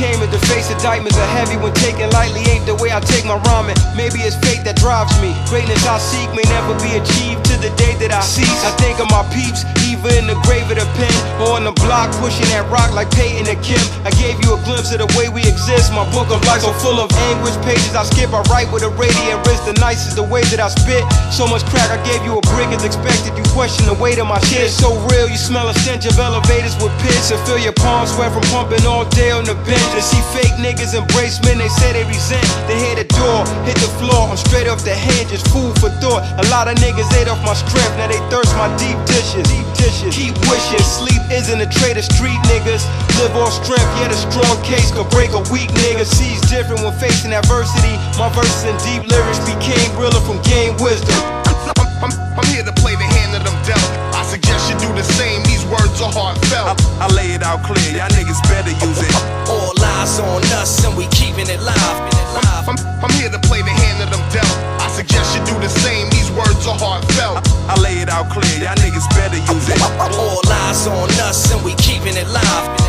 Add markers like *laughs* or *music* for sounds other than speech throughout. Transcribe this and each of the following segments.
Rather face the came face indictments are heavy when taken lightly. Ain't the way I take my rhyming. Maybe it's fate that drives me. Greatness I seek may never be achieved block, pushing that rock like Payton and Kemp. I gave you a glimpse of the way we exist. My book of life so full of anguish pages. I skip, I write with a radiant wrist. The nicest the way that I spit. So much crack, I gave you a brick as expected. You question the weight of my shit. So real, you smell a stench of elevators with piss and feel your palms sweat from pumping all day on the bench. And see fake niggas embrace men, they say they resent. They hit the door, hit the floor. I'm straight off the hinges, food for thought. A lot of niggas ate off my strength, now they thirst my deep dishes. Deep dishes. Keep wishing, sleep isn't a trade of street niggas. Live off strength, yet a strong case could break a weak nigga. Sees different when facing adversity. My verses and deep lyrics became realer from game wisdom. I'm, I'm here to play the hand that I'm dealt. I suggest you do the same. These words are heartfelt. I, I lay it out clear, y'all niggas better use it. All eyes on us and we keeping it live. I'm, I'm here to play the hand that I'm dealt. I suggest you do the same. These words are heartfelt. I, lay it out clear, y'all niggas better use it. All eyes on us and we keeping it live.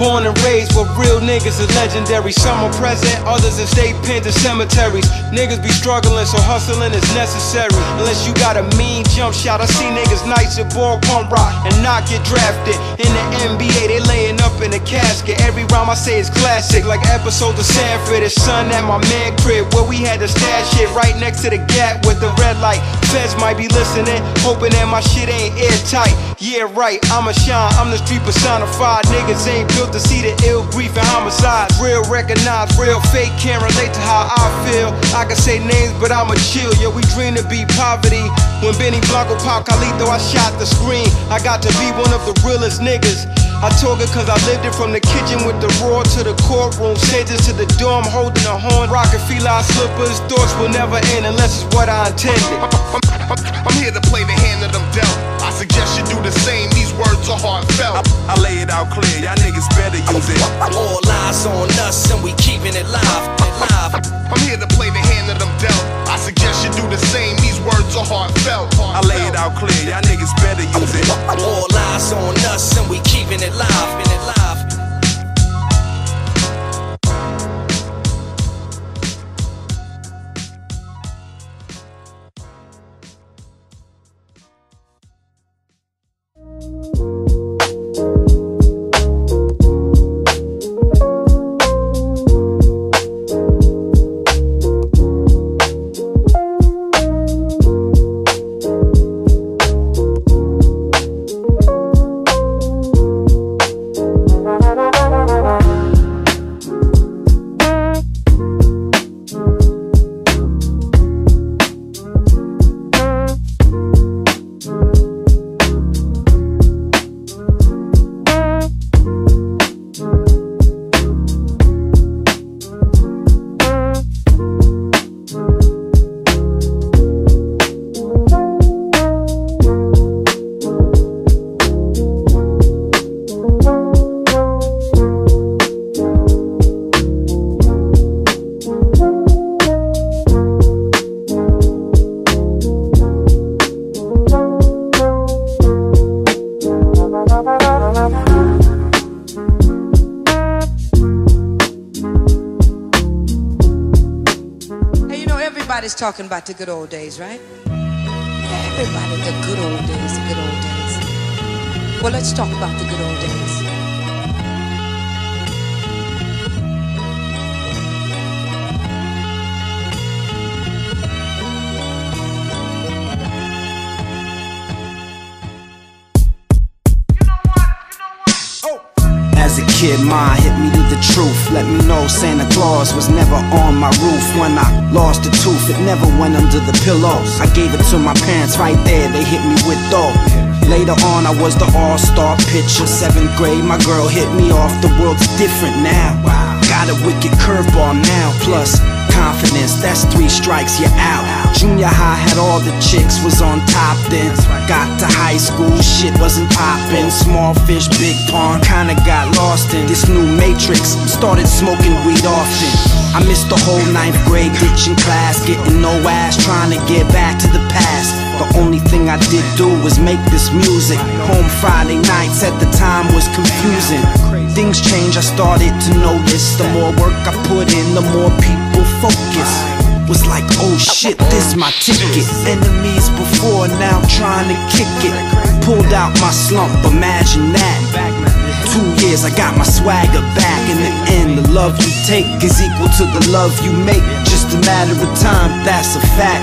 Born and raised where real niggas is legendary. Some are present, others have stayed pinned and cemeteries. Niggas be struggling, so hustling is necessary. Unless you got a mean jump shot, I see niggas nights at ball pump rock and not get drafted. In the NBA, they laying up in a casket. Every rhyme I say is classic, like episodes of Sanford. It's sun at my man crib, where we had to stash shit right next to the gap with the red light. Feds might be listening, hoping that my shit ain't airtight. Yeah, right, I'ma shine, I'm the street personified. Niggas ain't built to see the ill grief and homicides. Real recognize, real fake can't relate to how I feel. I can say names, but I'ma chill. Yeah, we dream to be poverty. When Benny Blanco popped Carlito, I shot the screen. I got to be one of the realest niggas. I talk it cause I lived it from the kitchen with the roar to the courtroom, stages to the dorm holding a horn, rocking feline slippers. Thoughts will never end unless it's what I intended. I'm, I'm, I'm here to play the hand that I'm dealt. I suggest you do the same. These words are heartfelt. I, I lay it out clear, y'all niggas better use it. All eyes on us and we keeping it live. live. I'm here to play the hand that I'm dealt. I suggest you do the same. These words are heartfelt. I lay it out clear, y'all niggas better use it. All eyes on us and we keeping it live. It live. Talking about the good old days, right? Everybody, the good old days, the good old days. Well, let's talk about the good old days. As a kid, ma hit me the truth. Let me know Santa Claus was never on my roof. When I lost a tooth, it never went under the pillows. I gave it to my parents right there, they hit me with dough. Later on, I was the all star pitcher. Seventh grade, my girl hit me off. The world's different now. Got a wicked curveball now. Plus, confidence, that's three strikes, you're out. Junior high had all the chicks, was on top then. Got to high school, shit wasn't poppin'. Small fish, big pond, kinda got lost in this new matrix. Started smoking weed often. I missed the whole ninth grade ditching class, getting no ass, trying to get back to the past. The only thing I did do was make this music. Home Friday nights at the time was confusing. things change, I started to notice. The more work I put in, the more people focus. Was like, oh shit, this my ticket. Enemies before, now trying to kick it. Pulled out my slump, imagine that. Two years, I got my swagger back. In the end, the love you take is equal to the love you make. Just a matter of time, that's a fact.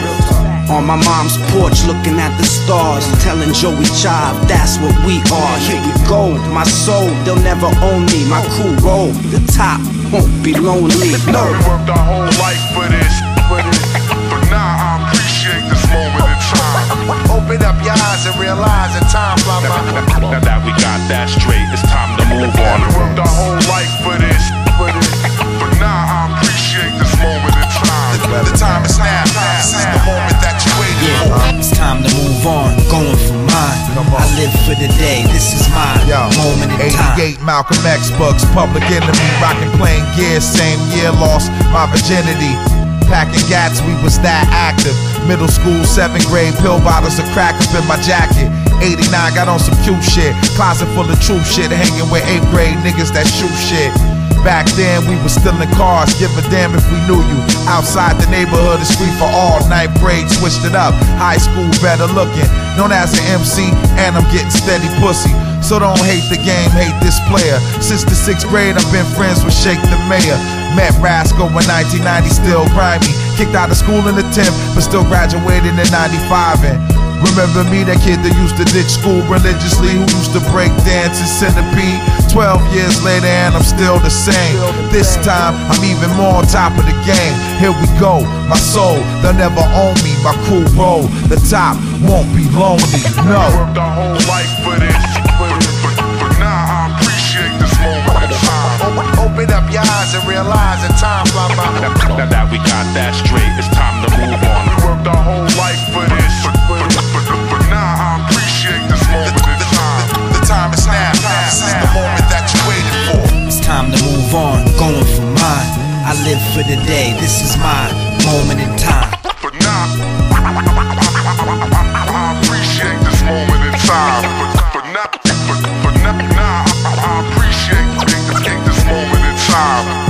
On my mom's porch, looking at the stars, telling Joey Chive, that's what we are. Here we go, my soul, they'll never own me. My crew roll, the top won't be lonely. No. We worked our whole life for this, for this. Open up your eyes and realize that time fly by. Now that we got that straight, it's time to move on. We worked our whole life for this, for this. But now I appreciate this moment in time. The, the time is now. This is the moment that you waited for. Yeah, it's time to move on, going for mine. I live for the day, this is my Yo, moment in time. 88 Malcolm X books, Public Enemy, rocking playing gear, same year lost my virginity. Packing gats, we was that active. Middle school, seventh grade, pill bottles of crack up in my jacket. 89, got on some cute shit. Closet full of true shit, hanging with eighth grade niggas that shoot shit. Back then, we was still in cars, give a damn if we knew you. Outside the neighborhood, it's free for all. Ninth grade, switched it up. High school, better looking. Known as an MC, and I'm getting steady pussy. So don't hate the game, hate this player. Since the sixth grade, I've been friends with Shake the Mayor. Met Rascal in 1990, still grimy. Kicked out of school in the 10th, but still graduated in 95. And remember me, that kid that used to ditch school religiously, who used to break dance in Centipede. 12 years later, and I'm still the same. This time, I'm even more on top of the game. Here we go, my soul, they'll never own me. My crew roll, the top won't be lonely. No. Time fly by. Now that we got that straight, it's time to move on. We worked our whole life for this, but, but, but, but, but now I appreciate this moment in time. The time is now. This is the moment that you waited for. It's time to move on, going for mine. I live for the day, this is my moment in time. But now I appreciate this moment in time. But, but now, but, but now, now I appreciate take this moment in time.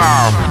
sound.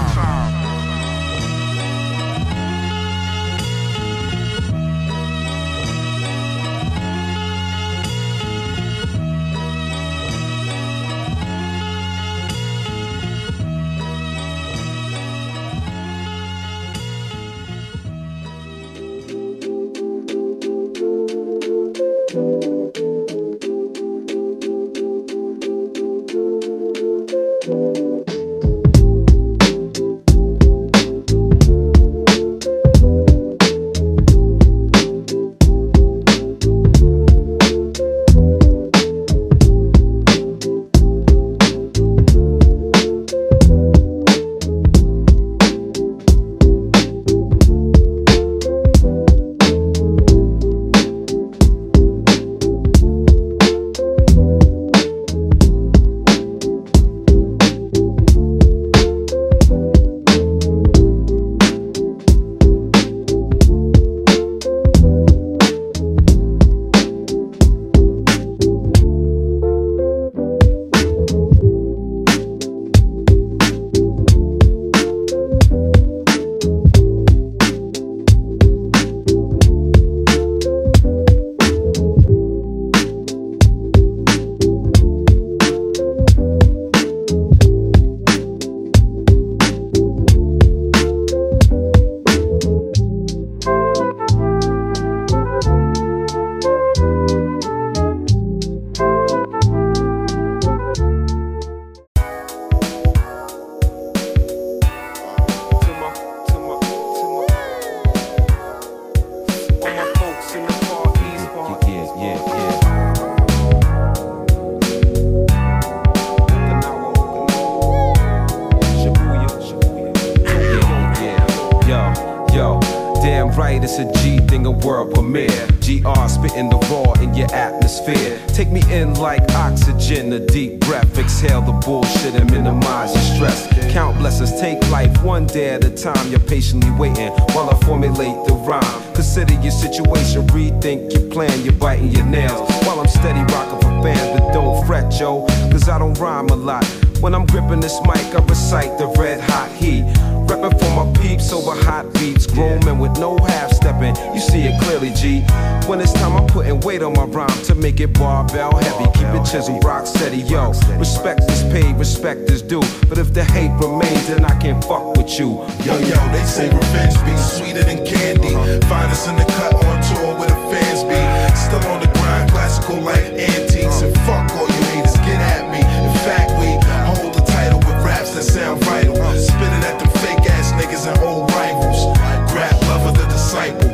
Yo, yo, they say revenge be sweeter than candy. Find us in the cut on tour where the fans be. Still on the grind, classical like antiques. And fuck all you haters, get at me. In fact, we hold the title with raps that sound vital. Spitting at them fake ass niggas and old rivals. Grab love lover, the disciple.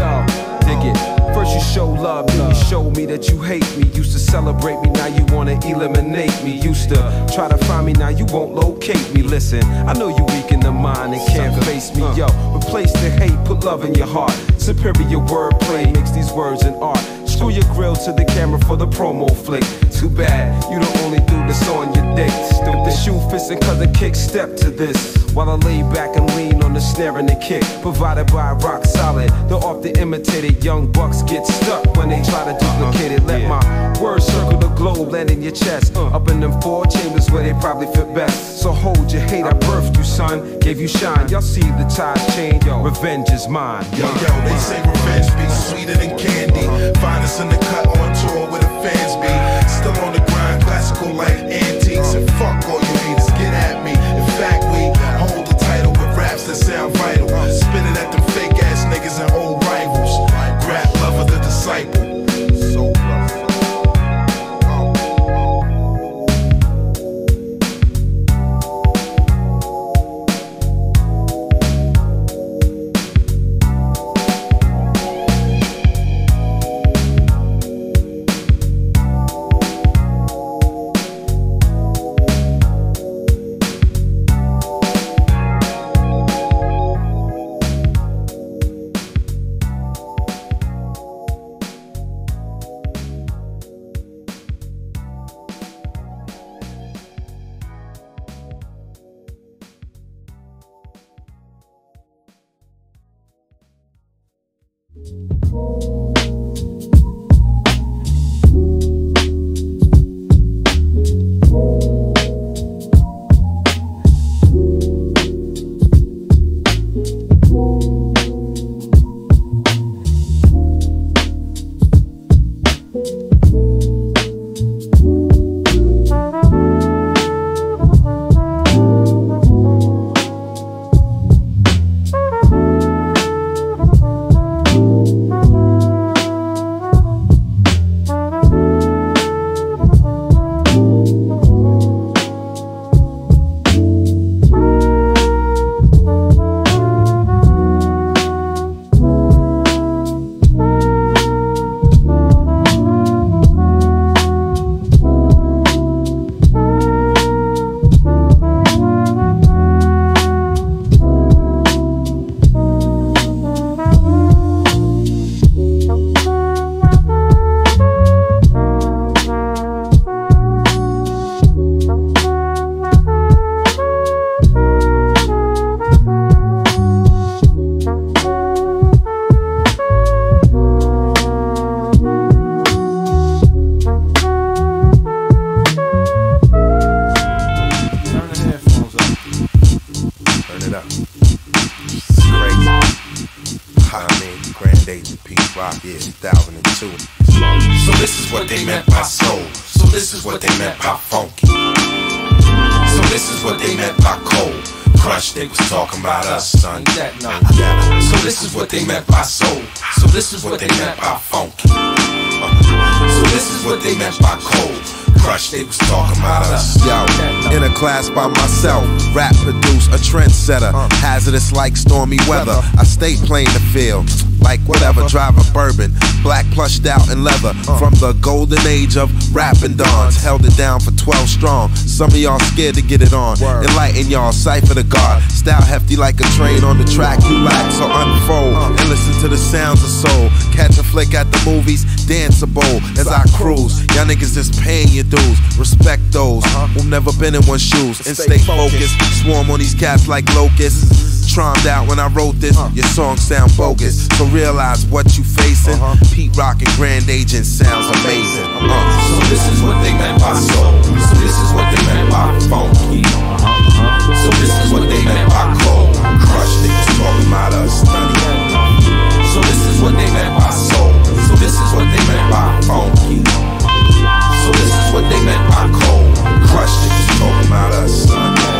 Yo, dig it. First you show love, then you show me that you hate me. Celebrate me, now you wanna eliminate me. Used to try to find me, now you won't locate me. Listen, I know you weak in the mind and can't face me. Yo, replace the hate, put love in your heart. Superior wordplay makes these words an art. Screw your grill to the camera for the promo flick. Too bad, you don't only do this on your dates. Do the shoe fits and cause the kick step to this. While I lay back and lean on the snare and the kick. Provided by Rock Solid. The often imitated young bucks get stuck when they try to duplicate it. Let uh-huh. my words circle the globe, land in your chest. Uh. Up in them four chambers where they probably fit best. So hold your hate, I birthed you, son. Gave you shine, y'all see the tide change. Yo, revenge is mine. Yo, yo, they say revenge be sweeter than candy. Uh-huh. Find us in the cut on tour where the fans be. Turn rap produce a trendsetter. Hazardous like stormy weather. I stay playing the field. like whatever, drive a bourbon. Black plushed out in leather from the golden age of rapping dons. Held it down for 12 strong. Some of y'all scared to get it on. Enlighten y'all, cipher the guard. Style hefty like a train on the track you lack. So unfold uh. and listen to the sounds of soul. Catch a flick at the movies, danceable as I cruise. Y'all niggas just paying your dues. Respect those uh-huh. who've never been in one's shoes and stay focused. Swarm on these cats like locusts. Trommed out when I wrote this, uh. your songs sound bogus. So realize what you facing. Uh-huh. Pete Rock and Grand Agent sounds amazing. Uh. So this is what they meant by soul. So this is what they meant by funky. So this is what they meant by cold. Crush niggas talking about us. So this is what they meant by soul. So this is what they meant by funky. So this is what they meant by cold. Crush niggas us.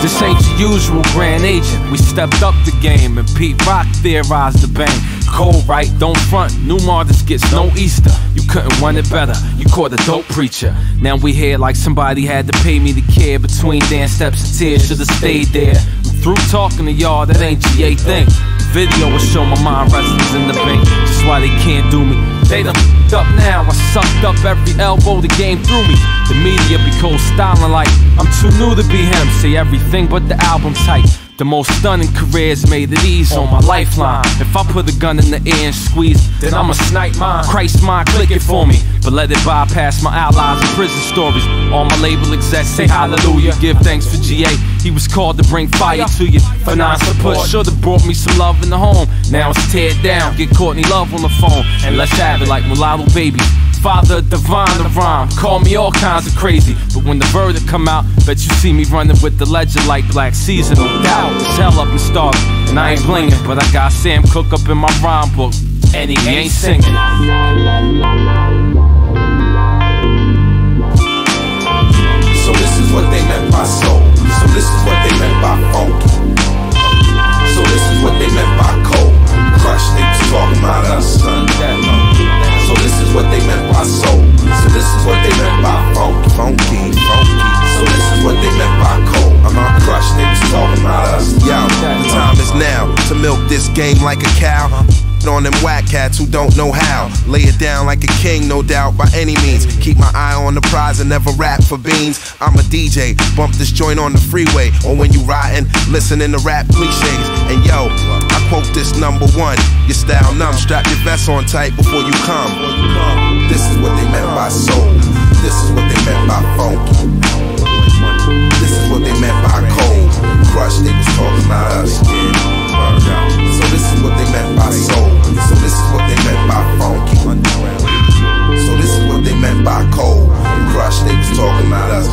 This ain't your usual grand agent. We stepped up the game and Pete Rock theorized the bang. Cold right, don't front. New artist gets no Easter. You couldn't run it better. You caught a dope preacher. Now we here like somebody had to pay me to care. Between dance steps and tears, should've stayed there. I'm through talking to y'all, that ain't GA thing. Video will show my mind wrestlers in the bank. Just why they can't do me. They done up now. I sucked up every elbow the game threw me. The media be cold styling like I'm too new to be him. Say everything but the album tight. The most stunning careers made it easy on my lifeline. If I put a gun in the air and squeeze, then I'ma snipe mine. Christ mine, click it for me. But let it bypass my allies and prison stories. All my label execs say hallelujah. Give thanks for GA. He was called to bring fire to you. Non support, should've brought me some love in the home. Now it's tear down. Get Courtney Love on the phone. And let's have it like mulatto baby. Father divine the rhyme, call me all kinds of crazy. But when the verdict come out, bet you see me running with the legend like Black. No doubt, it's hell up and starved, and I ain't blinging. But I got Sam Cooke up in my rhyme book, and he ain't singing. Like a cow. On them whack cats who don't know how. Lay it down like a king, no doubt, by any means. Keep my eye on the prize and never rap for beans. I'm a DJ, bump this joint on the freeway. Or when you riding, listening to rap cliches. And yo, I quote this number one. Your style numb, strap your vest on tight before you come. This is what they meant by soul. This is what they meant by funky. This is what they meant by cold. Crush niggas talking about us. This is what they meant by soul. So this is what they meant by funky. So this is what they meant by cold. Crush niggas talking about us.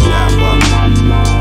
Vocabulary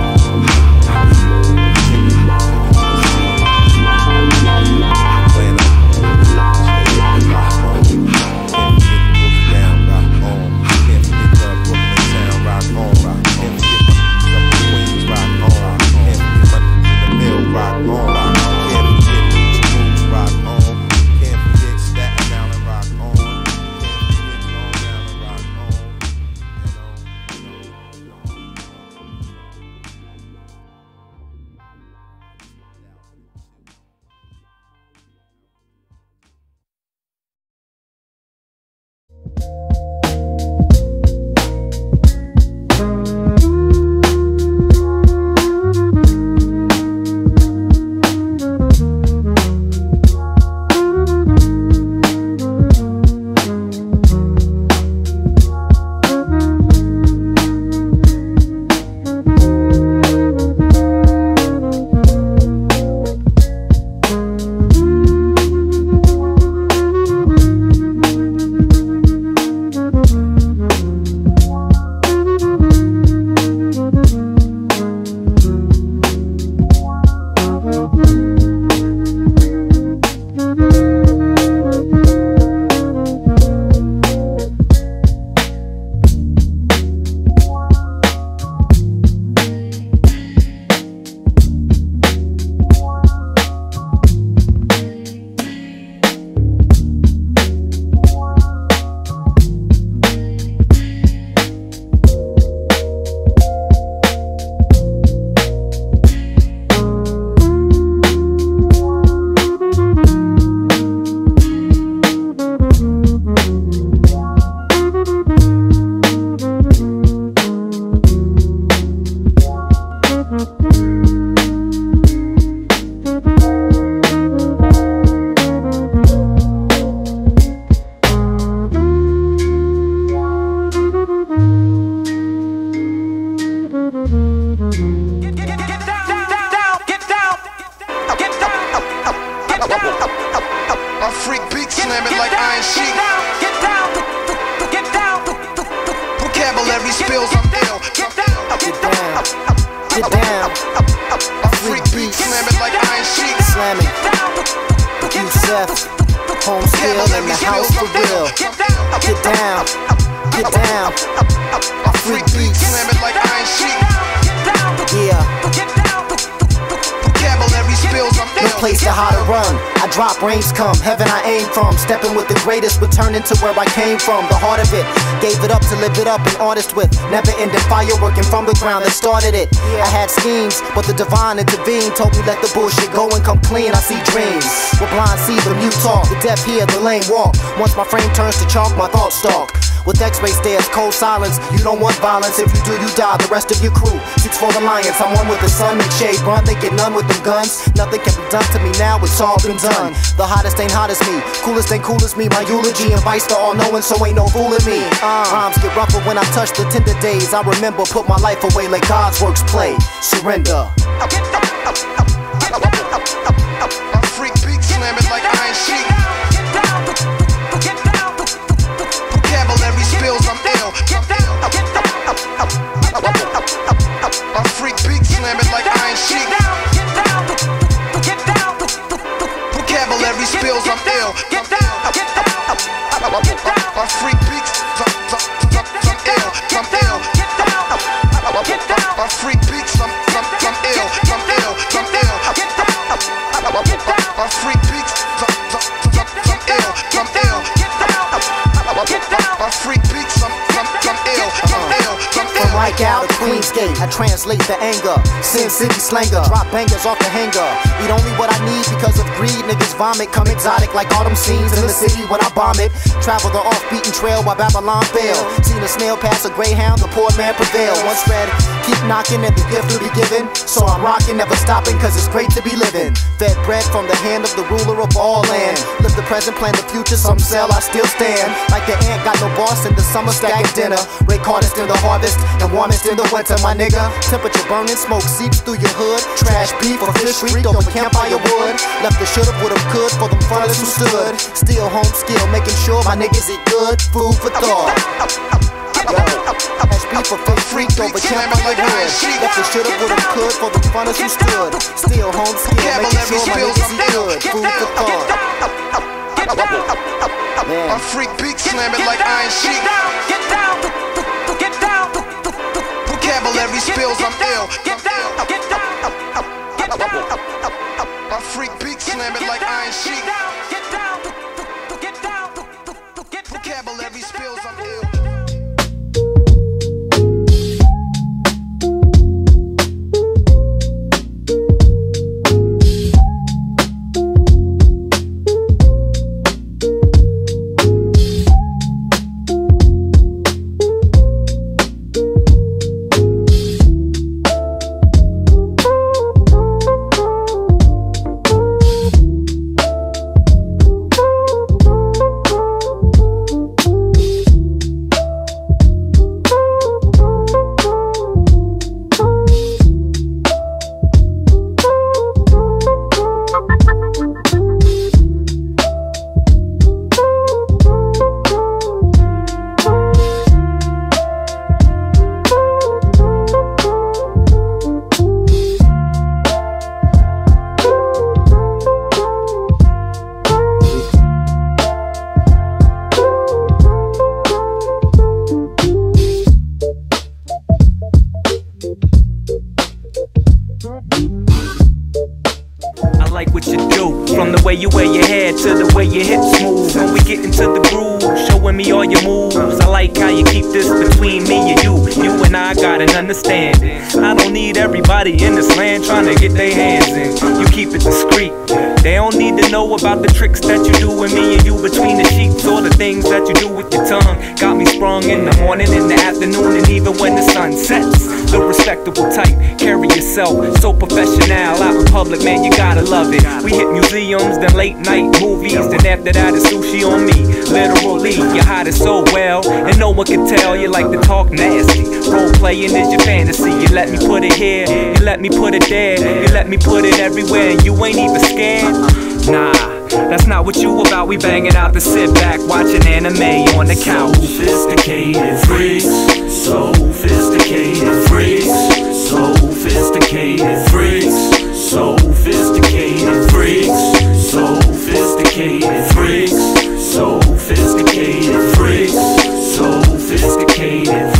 I came from. The heart of it, gave it up to live it up, an artist with never ending fire working from the ground that started it. I had schemes, but the divine intervened, told me let the bullshit go and come clean. I see dreams. With blind see the mute talk, the deaf hear the lame walk. Once my frame turns to chalk, my thoughts stalk. With x-ray stares, cold silence. You don't want violence. If you do, you die. The rest of your crew seeks for the lions. I'm one with the sun. Make shade run. They get none with them guns. Nothing can be done to me now. It's all been done. The hottest ain't hot as me. Coolest ain't cool as me. My eulogy invites the all knowing, so ain't no fooling me. Uh, rhymes get rougher when I touch the tender days. I remember, put my life away, let God's works play. Surrender. A freak beat, slam it like iron sheet. A freak beat, out of Queensgate, I translate the anger. Sin City slanger, drop bangers off the hanger. Eat only what I need because of greed. Niggas vomit, come exotic like autumn scenes in the city when I bomb it. Travel the off-beaten trail while Babylon fail. Seen a snail pass a greyhound, the poor man prevail. Once read, keep knocking and the gift will be given. So I'm rocking, never stopping, cause it's great to be living. Fed bread from the hand of the ruler of all land. Live the present, plan the future, some sell, I still stand. Like the ant, got no boss in the summer, stacking dinner. Rake hardest in the harvest and warmest in the winter, my nigga. Temperature burning, smoke seeps through your hood. Trash beef or fish reeked over campfire wood. Left the shoulda, woulda, could for them fellas who stood. Still home skill, making sure my niggas eat good. Food for thought. Yo, hash beef or fish reeked over campfire wood. Left the shoulda, woulda, could for them fellas who stood. Still home skill, making sure my niggas eat good. Food for thought. A freak beat, slam like iron sheet. Vocabulary spills, I'm ill. A freak beat, slam like iron sheet. is your fantasy. You let me put it here, you let me put it there, you let me put it everywhere, and you ain't even scared. Nah. That's not what you about. We banging out to sit back, watching anime on the couch. Sophisticated freaks, sophisticated freaks, sophisticated freaks, sophisticated freaks, sophisticated freaks, sophisticated freaks, sophisticated. Freaks.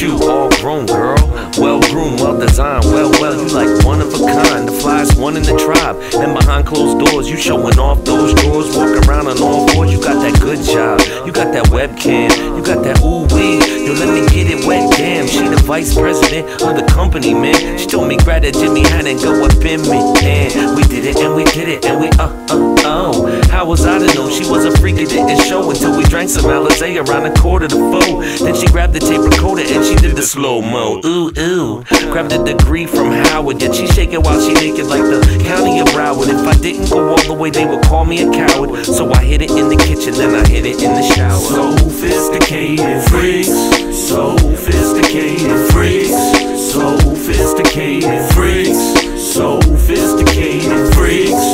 you, all grown, girl. Well groomed, well designed, well, well, you like one of a kind. The flies, one in the tribe. And behind closed doors, you showing off those drawers. Walking around on all fours, you got that good job. You got that webcam, you got that ooh wee. Yo, let me get it wet, damn. She the vice president of the company, man. She told me, grab that Jimmy Hand and go up in me. And we did it, and we did it, and we uh uh. How was I to know she was a freak? It didn't show until we drank some Alizé around a quarter to four. Then she grabbed the tape recorder and she did the slow mo. Ooh ooh. Grabbed a degree from Howard. Yet she shaking while she naked like the county of Broward. If I didn't go all the way, they would call me a coward. So I hid it in the kitchen, then I hid it in the shower. Sophisticated freaks, sophisticated freaks, sophisticated freaks, sophisticated freaks,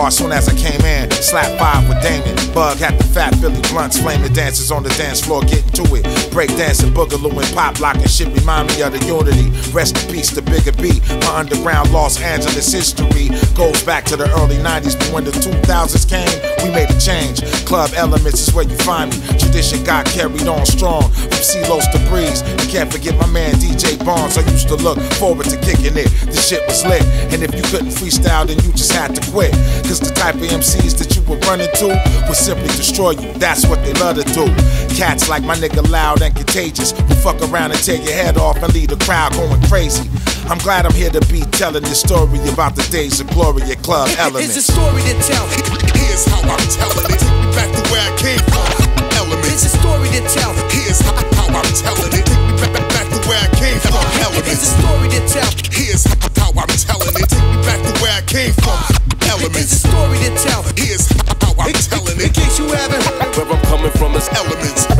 bar, soon as I came in, slap five with Damon. Bug had the fat Philly blunts, flaming dancers on the dance floor, getting to it. Break dancing, boogaloo, and pop locking shit remind me of the unity. Rest in peace to Bigger B. My underground Los Angeles history goes back to the early 90s, but when the 2000s came, we made a change. Club Elements is where you find me. Tradition got carried on strong from CeeLo's to Breeze. You can't forget my man DJ Barnes. I used to look forward to kicking it. The shit was lit. And if you couldn't freestyle, then you just had to quit. Cause the type of MCs that you were running to would simply destroy you. That's what they love to do. Cats like my nigga Loud and Contagious who fuck around and tear your head off and leave the crowd going crazy. I'm glad I'm here to be telling this story about the days of glory at Club Elements. It's a story to tell. Here's how I'm telling it. Take me back to where I came from. Elements. It's a story to tell. Here's how, how I'm telling it. Take me back, back, back to where I came from. Uh, elements. It's a story to tell. Here's how, how I'm telling it. Take me back to where I came from. Elements. It's a story to tell. Here's how I'm telling it. In case you haven't heard. Where I'm coming from is elements.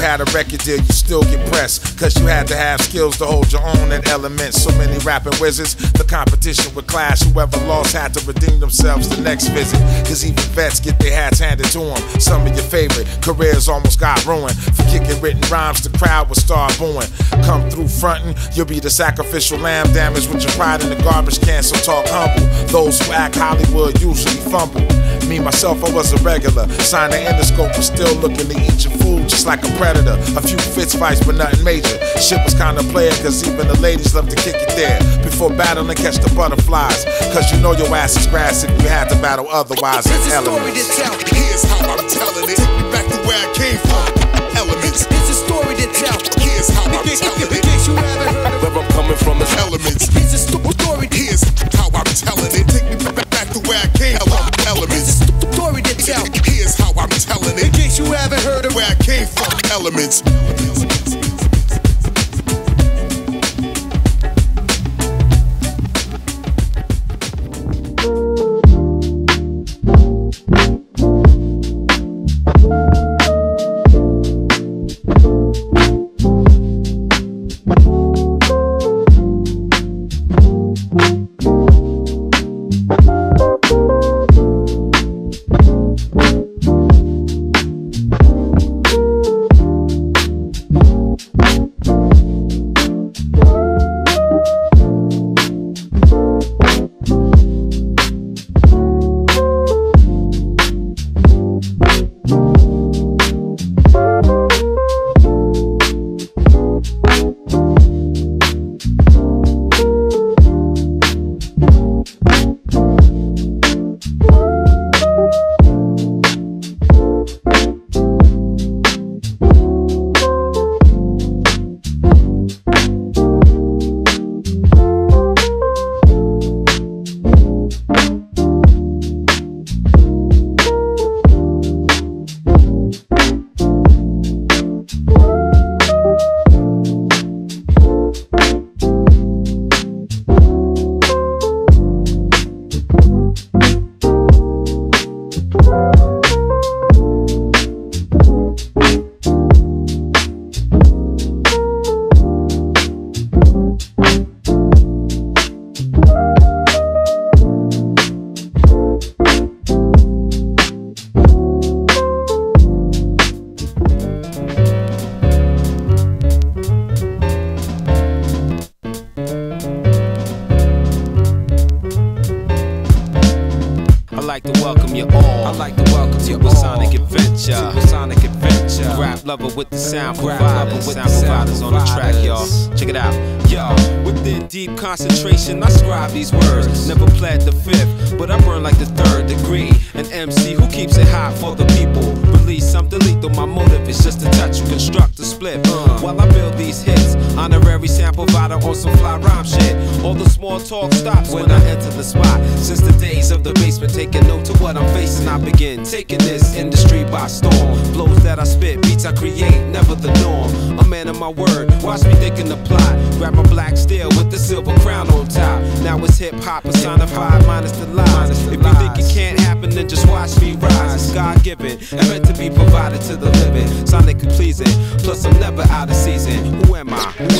You had a record deal, you still get pressed. Cause you had to have skills to hold your own in elements. So many rapping wizards, the competition would clash. Whoever lost had to redeem themselves the next visit. Cause even vets get their hats handed to them. Some of your favorite careers almost got ruined. For kicking written rhymes, the crowd would start booing. Come through frontin', you'll be the sacrificial lamb damaged with your pride in the garbage can. So talk humble. Those who act Hollywood usually fumble. Me, myself, I was a regular. Signed the Interscope, but still looking to eat your food just like a predator. A few fist fights, but nothing major. Shit was kinda player, cause even the ladies love to kick it there. Before battling, catch the butterflies. Cause you know your ass is grass if you had to battle otherwise. It's It's a story to elements. tell. Here's how I'm telling it. Take me back to where I came from. Elements. It's a story to tell. Here's how I'm telling *laughs* it. In you haven't heard. Where I'm coming from is elements. It's a story. Elements. Honorary sample provider on some fly rhyme shit. All the small talk stops when I enter the spot. Since the days of the basement, taking note to what I'm facing, I begin taking this industry by storm. Blows that I spit, beats I create, never the norm. A man of my word, watch me thinking the plot. Grab my black steel with the silver crown on top. Now it's hip hop personified, minus the lies. If you think it can't happen, then just watch me rise. It's God given and meant to be provided to the living. Sonically pleasing, plus I'm never out of season. Who am I? Who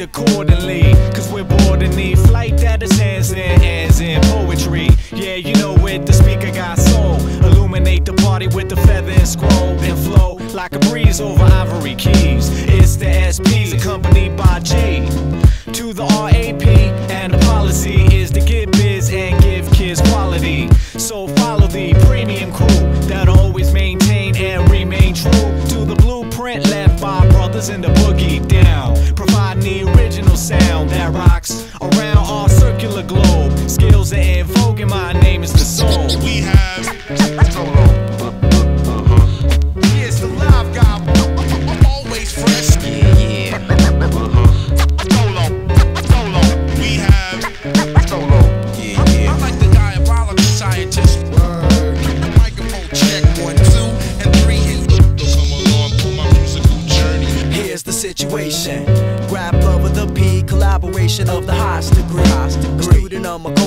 act accordingly. Cause we're bored and need flight that is hands in, hands in poetry. Yeah, you know it, the speaker got soul. Illuminate the party with the feather and scroll and flow like a breeze over ivory keys. It's the SPs accompanied by G to the RAP, and the policy is to get brothers in the boogie down, providing the original sound that rocks around our circular globe. Skills are in vogue, and my name is the soul. We have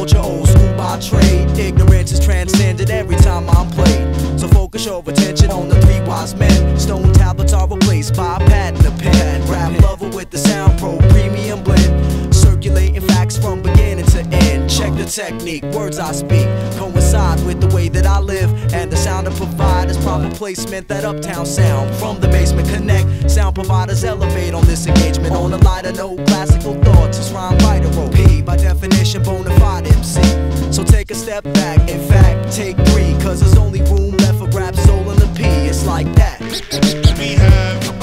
culture, old school by trade. Ignorance is transcended every time I'm played. So focus your attention on the three wise men. Stone tablets are replaced by a pad and a pen. Grab lover with the sound pro the technique, words I speak coincide with the way that I live. And the sound I provide is proper placement, that uptown sound. From the basement connect, sound providers elevate on this engagement. On a lighter note, classical thoughts is rhyme writer P by definition, bona fide MC. So take a step back, in fact, take three. Cause there's only room left for grab soul in the P. It's like that. We have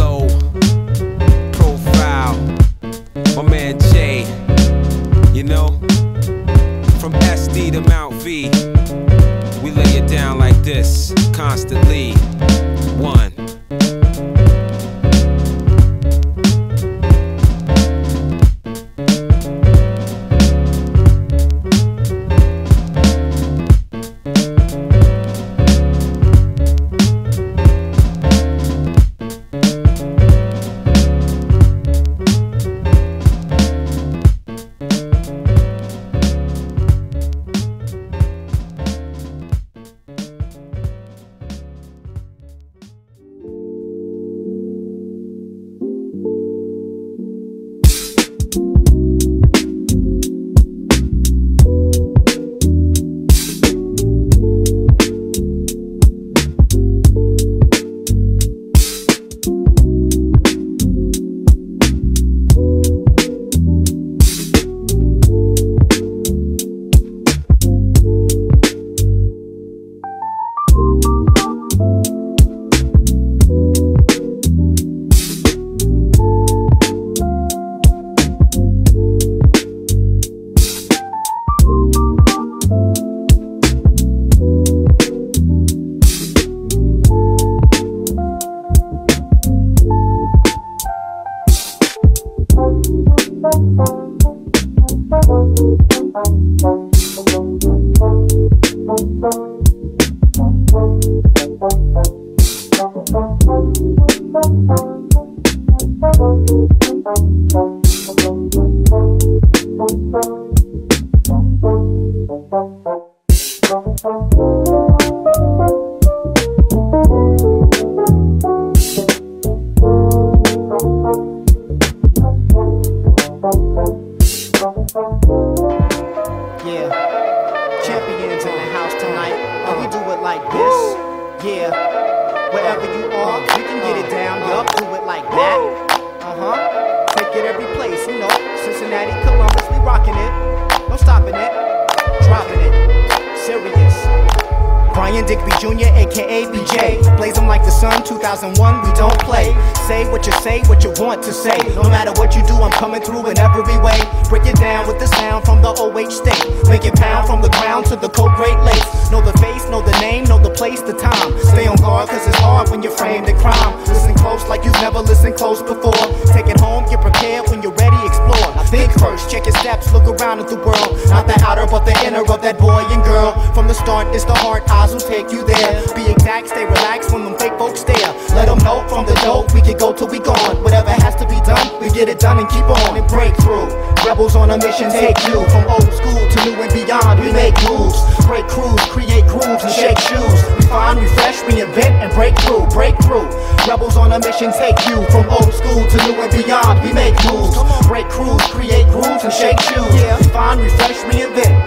crews, create grooves and shake shoes. We find, refresh, reinvent and break through, break through. Rebels on a mission, take you from old school to new and beyond. We make moves, break crews, create grooves and shake shoes. We find, refresh, reinvent.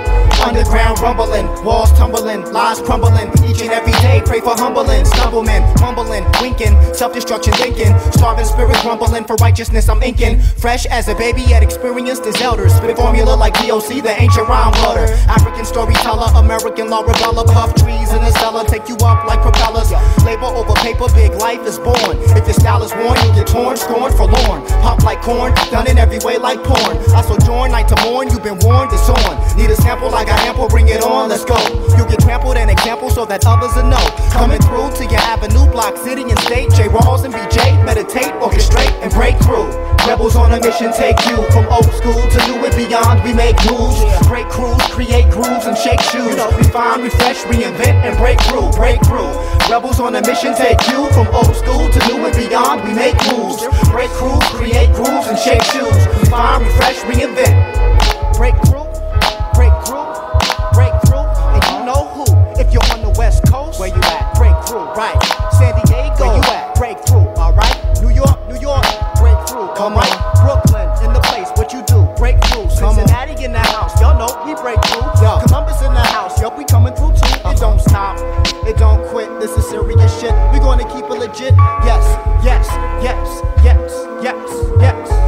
Underground rumbling, walls tumbling, lies crumbling. Each and every day, pray for humbling, stumbling, mumbling, winking, self-destruction thinking, starving spirit grumbling for righteousness. I'm inking, fresh as a baby yet experienced as elders. Spit formula like DOC, the ancient rhyme butter. African storyteller, American law reveller, puff trees in the cellar, take you up like propellers. Labor over paper, big life is born. If your style is worn, you get torn, scorned, forlorn. Pop like corn, done in every way like porn. I sojourn night to morn, you've been warned, it's on. Need a sample like Ample, bring it on, let's go. You get trampled and example so that others will know. Coming through to your avenue, block, city and state. J. Rawls and BJ, meditate, orchestrate, and break through. Rebels on a mission, take you from old school to new and beyond. We make moves, break crews, create grooves, and shake shoes. We find, refresh, reinvent, and break through, break through. Rebels on a mission, take you from old school to new and beyond. We make moves, break crews, create grooves, and shake shoes. We find, refresh, reinvent, break through, coming through too. It don't stop, it don't quit. This is serious shit. We gonna keep it legit. Yes, yes, yes, yes, yes, yes, yes, yes,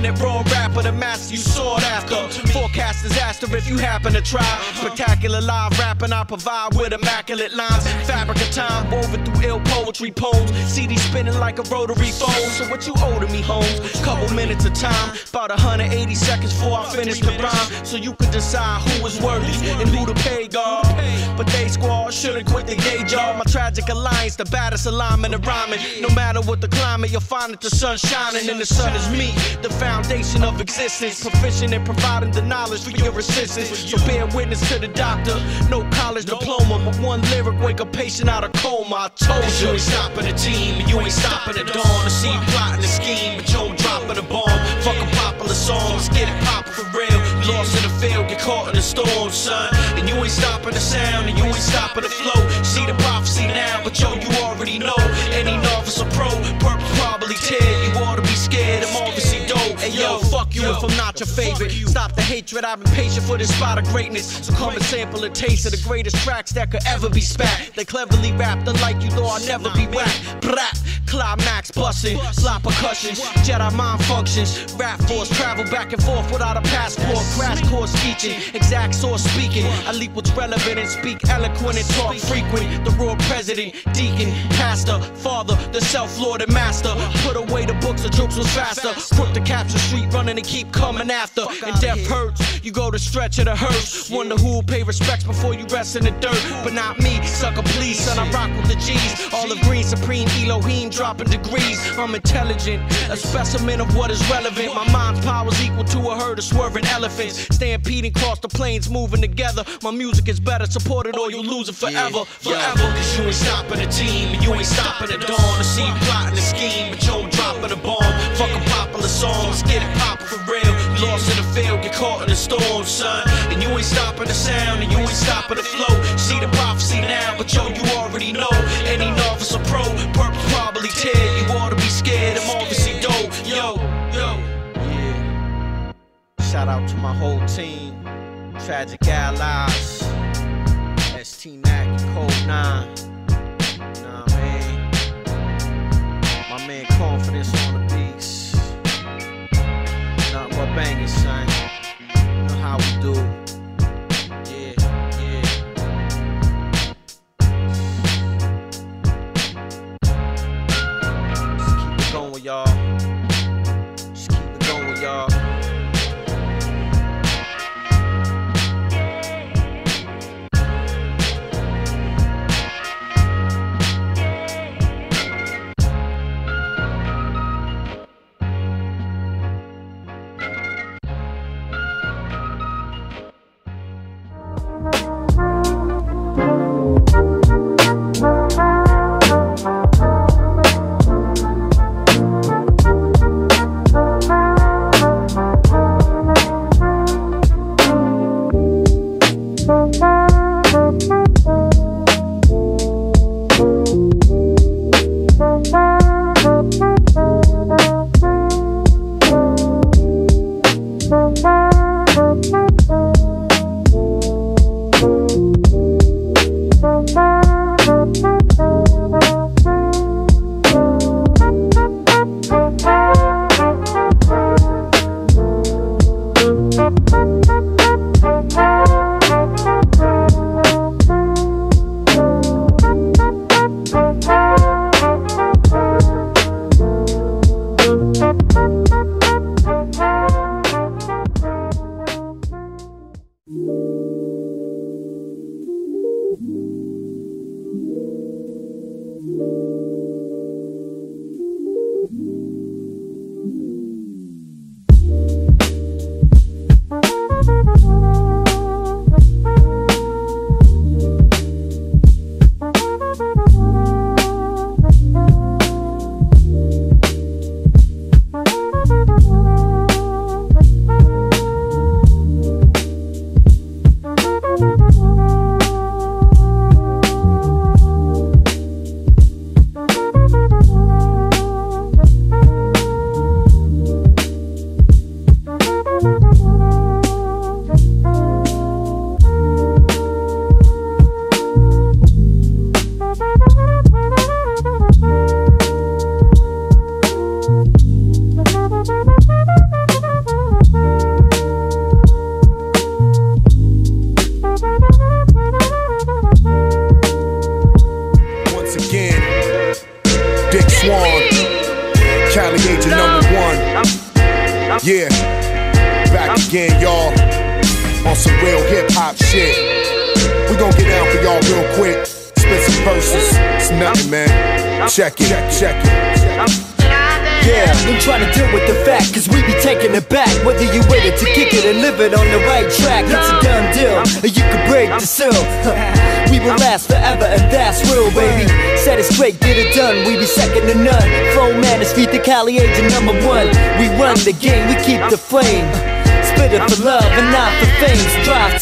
definite raw rapper, the master you sought after. Forecast disaster if you happen to try. Rapping, I provide with immaculate lines. Fabric of time woven through ill poetry poems. CD spinning like a rotary phone. So what you owe to me, Holmes? Couple minutes of time, about 180 seconds before I finish the rhyme. So you could decide who is worthy and who to pay, God. But they squad shouldn't quit the day job. My tragic alliance, the baddest alignment of rhyming. No matter what the climate, you'll find that the sun's shining, and the sun is me, the foundation of existence. Proficient in providing the knowledge for your assistance. So bear witness to the doctor. No college diploma, but one lyric wake a patient out of coma. I told you, you ain't stopping the team, and you ain't stopping the dawn. To see you plotting the scheme, but you ain't dropping the bomb. Fucking popular songs, get it poppin' for real. Lost in the field, get caught in the storm, son. And you ain't stopping the sound, and you ain't stopping the flow. See the prophecy now, but yo, you already know. Any novice or pro, purple probably tear. You ought to if I'm not your favorite. Stop the hatred, I've been patient for this spot of greatness. So come and sample a taste of the greatest tracks that could ever be spat. They cleverly rapped unlike you, though I'll never be whacked. Brap, climax busting, slap percussions, Jedi mind functions. Rap force travel back and forth without a passport. Crash course teaching, exact source speaking. I leap what's relevant and speak eloquent and talk frequent. The royal president, deacon, pastor, father, the self-lord and master. Put away the books, the jokes was faster. Crook the capture street running and keep coming after. And death hurts, you go to stretch of the hearse. Wonder who'll pay respects before you rest in the dirt. But not me, sucker please, son, I rock with the G's. All of green, supreme, Elohim dropping degrees. I'm intelligent, a specimen of what is relevant. My mind's power's equal to a herd of swerving elephants. Stampeding across the plains, moving together. My music is better, support it or you'll lose it forever, forever. Cause you ain't stopping the team, and you ain't stopping the dawn. I see you plotting the scheme, but you ain't dropping the bomb. Fucking popular songs, get it poppin' for real. You lost in the field, get caught in the storm, son. And you ain't stopping the sound, and you ain't stopping the flow. See the prophecy now, but yo, you already know. Any novice or pro, purple probably tear. You ought to be scared, I'm obviously dope. Yo, yo, yeah. Shout out to my whole team, Tragic Allies, ST Nack, Code 9. Banging, son. Know how we do.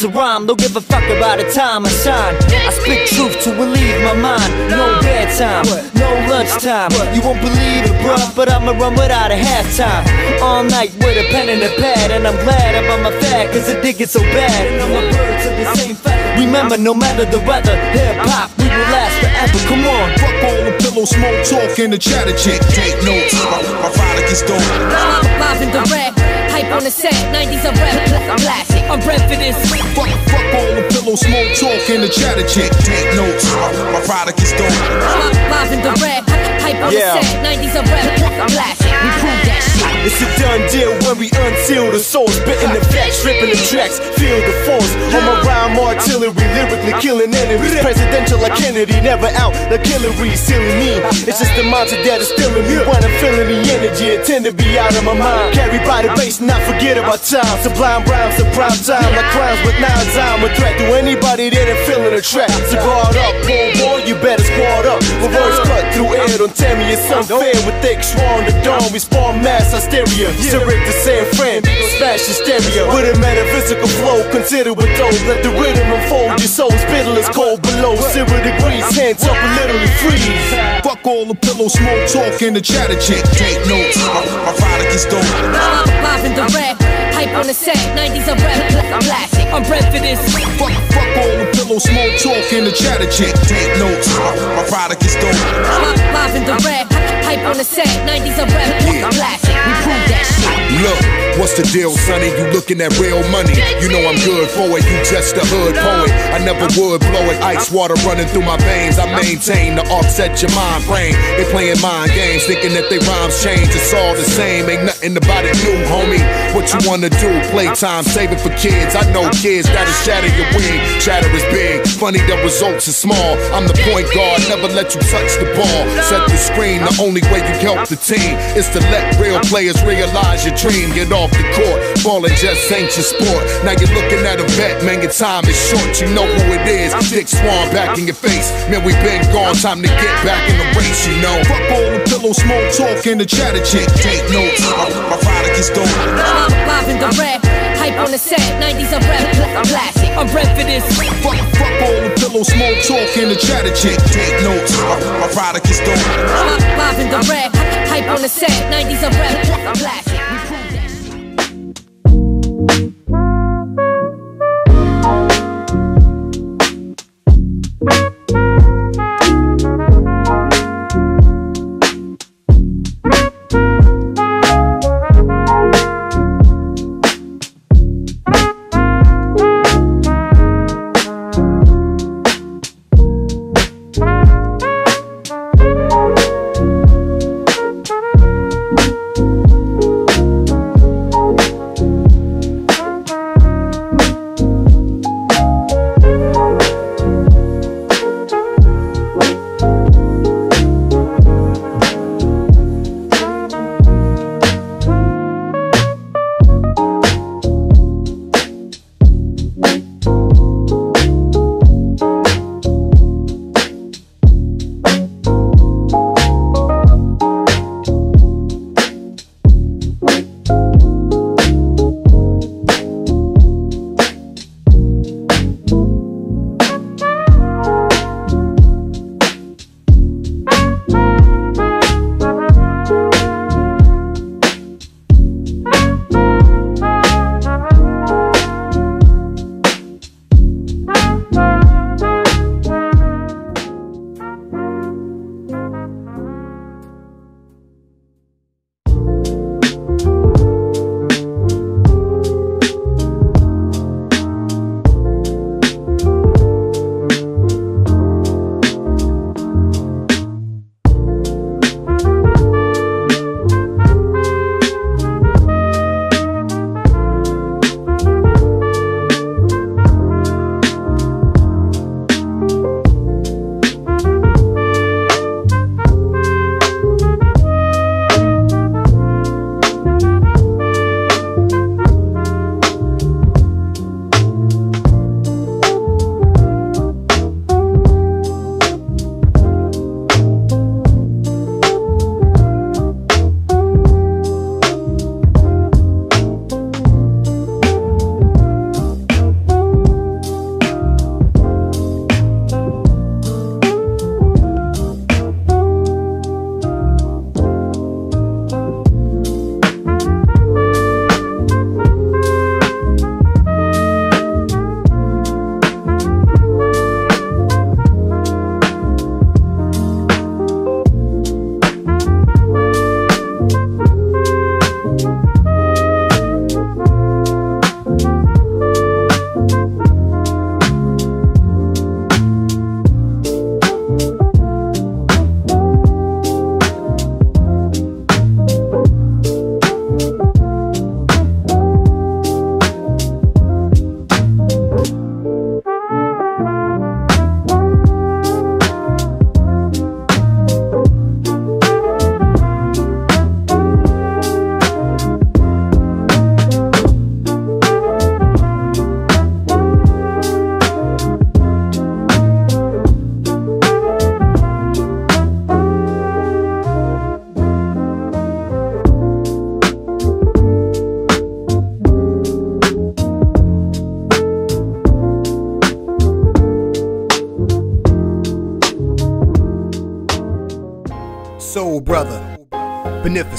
Strive to rhyme, don't give a fuck about the time I shine. I speak truth to relieve my mind. No bedtime, no lunchtime. You won't believe it, bruh, but I'ma run without a halftime. All night with a pen and a pad, and I'm glad about my fad, cause it did get so bad. And all my birds are the same fact. Remember, no matter the weather, hip hop, we will last forever. Come on. Fuck all the pillow smoke talk and the chatter chick. Take notes. My, my product is dope. Live in the rap, hype on the set, 90s a rap classic. I'm bred for this. Fuck, fuck all the pillow smoke talk and the chatter chick. Take notes. My, my product is dope. Live in the rap, hype on Yeah. the set, 90s a rap classic. We prove that shit. It's a done deal when we unseal the soul, spitting the facts, stripping the tracks, feel the force. On my rhyme artillery, lyrically killing enemies. Presidential like Kennedy, never out like Hillary, sealing me. It's just the monster that is stealing me. When I'm feeling the energy, it tend to be out of my mind. Carry by the bass, not forget about time. Sublime rhymes in prime time, like crimes with nines. I'm a threat to anybody that ain't feeling the track. So guard up, poor boy, you better squad up. Reverse cut through air, don't tell me it's unfair. With thick swan, the dawn, we spawn mass hysteria. Syrup the San Fran, smash your stereo. With a metaphysical flow, consider with those. Let the rhythm unfold your soul's Spittle is cold below zero degrees. Hands up and literally freeze. Fuck all the pillow smoke talk and the chatter chick. Take notes. My, my product is dope. Live in the rap, hype on the set, 90s a rap classic. I'm bred for this. Fuck, fuck all the pillow smoke talk and the chatter chick. Take notes. My, product is dope. Live in the rap, hype on the set, 90s a rap classic. We prove that shit. Look, what's the deal, sonny? You looking at real money. You know I'm good for it. You just a hood poet. I never would blow it. Ice water running through my veins. I maintain to offset your mind frame. They playing mind games, thinking that they rhymes change. It's all the same. Ain't nothing about it new, homie. What you wanna do? Playtime, save it for kids. I know kids that'll shatter your wing. Shatter is big. Funny, the results are small. I'm the point guard. Never let you touch the ball. Set the screen. The only way you help the team is to let real players realize your dream. Get off the court. Ballin' just ain't your sport. Now you're looking at a vet, man. Your time is short. You know who it is. Dick Swan back in your face. Man, we been gone. Time to get back in the race, you know. Fuck all the pillow smoke talk and the chatter chick. Take notes. My, my product is dope. Live in the rap, hype on the set, 90s a rap classic. I'm bred for this. Fuck, fuck all the pillow smoke talk and the chatter chick. Take notes. My, my product is dope. Live the rap, hype on the set, 90s a rap classic. We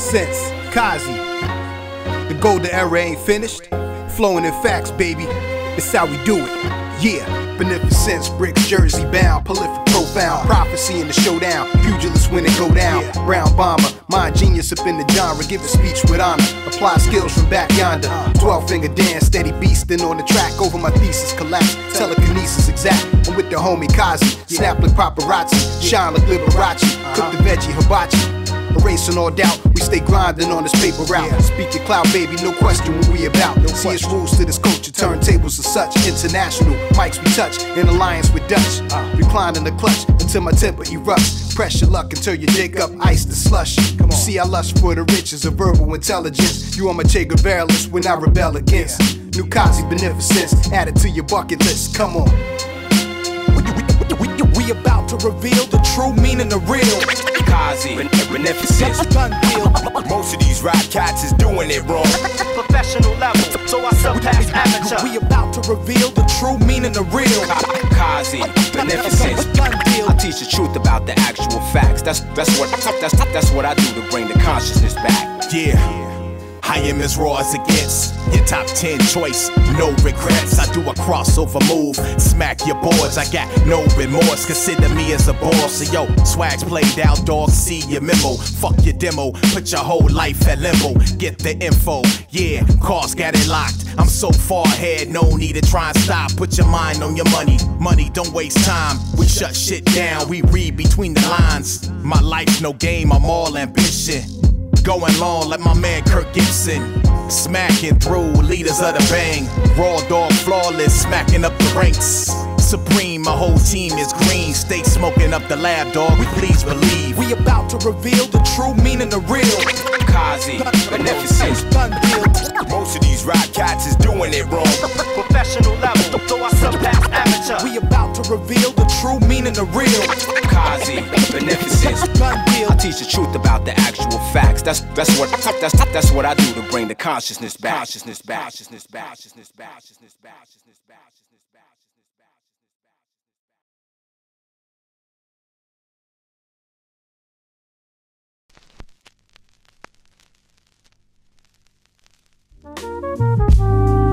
Beneficence, Kazi. The golden era ain't finished. Flowing in facts, baby. It's how we do it. Yeah. Beneficence, bricks, jersey bound, prolific, profound. Prophecy in the showdown. Pugilists when it go down. Brown bomber, mind genius up in the genre. Give a speech with honor. Apply skills from back yonder. 12 finger dance, steady beastin' on the track. Over my thesis collapse. Telekinesis exact. I'm with the homie Kazi. Snap like paparazzi. Shine like Liberace. Cook the veggie hibachi. Erasing all doubt, we stay grinding on this paper route. Speak your cloud, baby, no question what we about. No See it's rules to this culture, turntables are such. International, mics we touch, in alliance with Dutch. Recline in the clutch until my temper erupts. Press your luck until you dig up ice to slush. You see, I lust for the riches of verbal intelligence. You are my Che Guevara when I rebel against. New Kazi beneficence, add it to your bucket list. Come on. We about to reveal the true meaning of real. Kazi, beneficence. Gun deal. Most of these rap cats is doing it wrong. Professional level, so I surpass amateur. We about to reveal the true meaning of real. Kazi, beneficence. I teach the truth about the actual facts. That's that's what that's that's what I do to bring the consciousness back. Yeah. I am as raw as it gets. Your top 10 choice, no regrets. I do a crossover move, smack your boards. I got no remorse. Consider me as a boss. So yo, swags played out, dog. See your memo. Fuck your demo. Put your whole life at limbo. Get the info. Yeah, cars got it locked. I'm so far ahead, no need to try and stop. Put your mind on your money. Money, don't waste time. We shut shit down, we read between the lines. My life's no game, I'm all ambition. Going long like my man Kirk Gibson. Smacking through leaders of the bang. Raw dog flawless, smacking up the ranks. Supreme, my whole team is green. Stay smoking up the lab, dog. We Please believe. We about to reveal the true meaning of real. Kazi, beneficence. Most of these rap cats is doing it wrong. Professional level, so I surpass amateur. We about to reveal the true meaning of real. Kazi, beneficence. I teach the truth about the actual facts. That's that's what that's that's what I do to bring the consciousness back. Consciousness back. Consciousness back. Consciousness back. Consciousness back. Consciousness back. She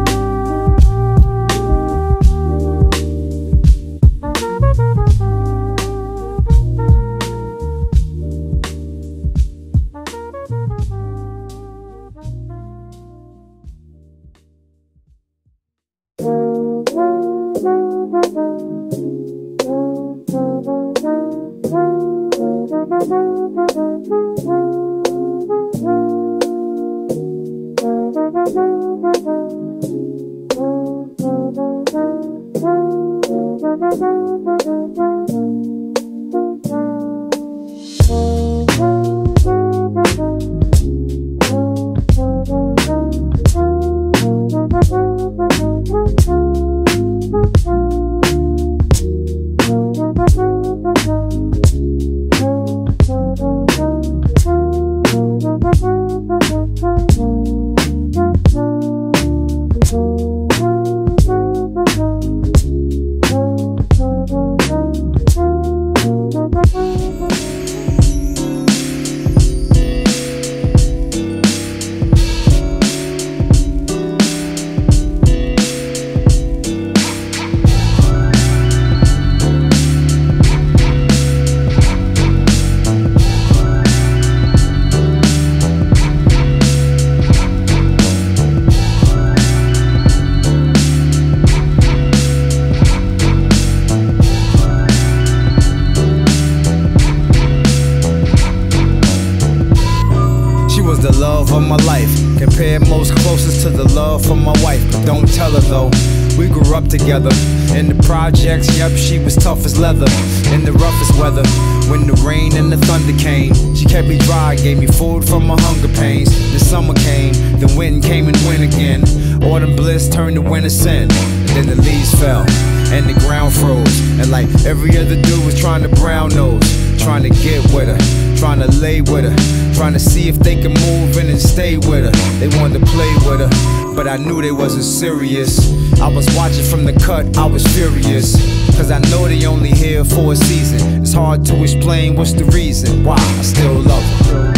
they wasn't serious. I was watching from the cut, I was furious. Cause I know they only here for a season. It's hard to explain what's the reason why I still love her.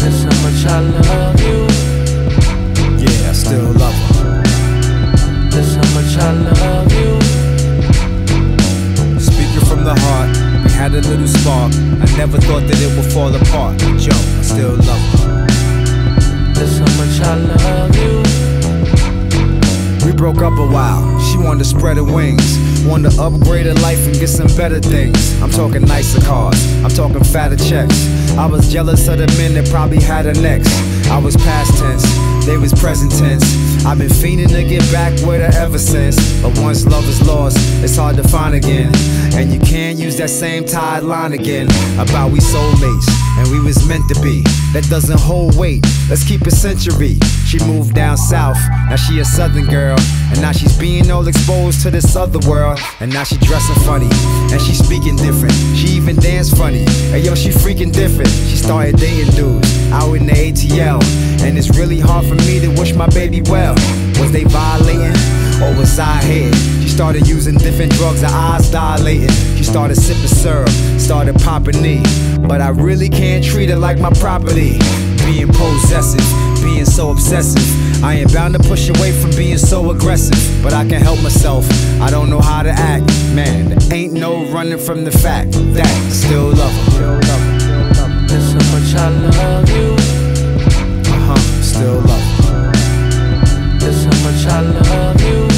That's how much I love you. Yeah, I still love her. That's how much I love you. Speaking from the heart, we had a little spark. I never thought that it would fall apart. Joe, I still love her. That's how much I love you. We broke up a while. She wanted to spread her wings. Wanted to upgrade her life and get some better things. I'm talking nicer cars. I'm talking fatter checks. I was jealous of the men that probably had her next. I was past tense. They was present tense. I've been fiending to get back with her ever since. But once love is lost, it's hard to find again. And you can't use that same tied line again about we soulmates and we was meant to be. That doesn't hold weight. Let's keep it century. She moved down south, now she a southern girl. And now she's being all exposed to this other world. And now she dressing funny, and she speaking different. She even dance funny. and yo, she freaking different. She started dating dudes out in the ATL. And it's really hard for me to wish my baby well. Was they violating? Or was I here? She started using different drugs, her eyes dilating. She started sipping syrup, started popping knee. But I really can't treat her like my property. Being possessive, being so obsessive. I am bound to push away from being so aggressive. But I can't help myself, I don't know how to act. Man, there ain't no running from the fact that I still love her. That's how much I love you. Uh huh, still love her. That's how much I love you.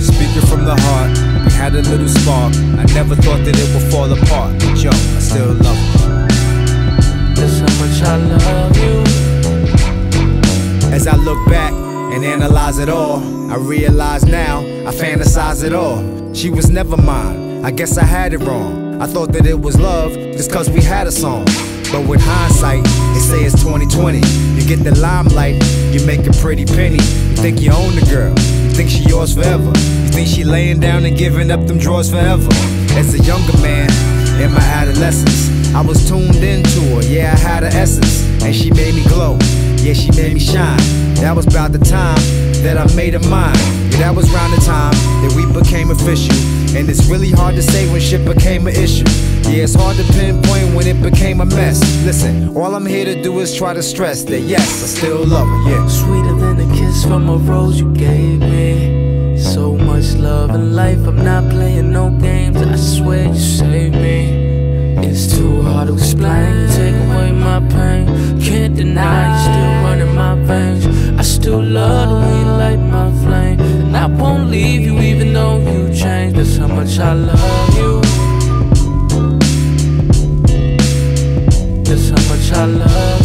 Speaking from the heart, we had a little spark. I never thought that it would fall apart. Joe, I still love her. That's how much I love you. As I look back and analyze it all, I realize now I fantasize it all. She was never mine. I guess I had it wrong. I thought that it was love just cause we had a song. But with hindsight, they say it's 2020. You get the limelight, you make a pretty penny. You think you own the girl, you think she yours forever. You think she laying down and giving up them drawers forever. As a younger man, in my adolescence, I was tuned into her, yeah, I had her essence. And she made me glow, yeah, she made me shine. That was about the time that I made her mine. Yeah, that was around the time that we became official. And it's really hard to say when shit became an issue. Yeah, it's hard to pinpoint when it became a mess. Listen, all I'm here to do is try to stress that yes, I still love her, yeah. Sweeter than a kiss from a rose you gave me. So much love in life, I'm not playing no games. I swear you saved me. It's too hard to explain. You take away my pain. Can't deny you still running my veins. I still love the way you light my flame. And I won't leave you even though you changed. That's how much I love you. That's how much I love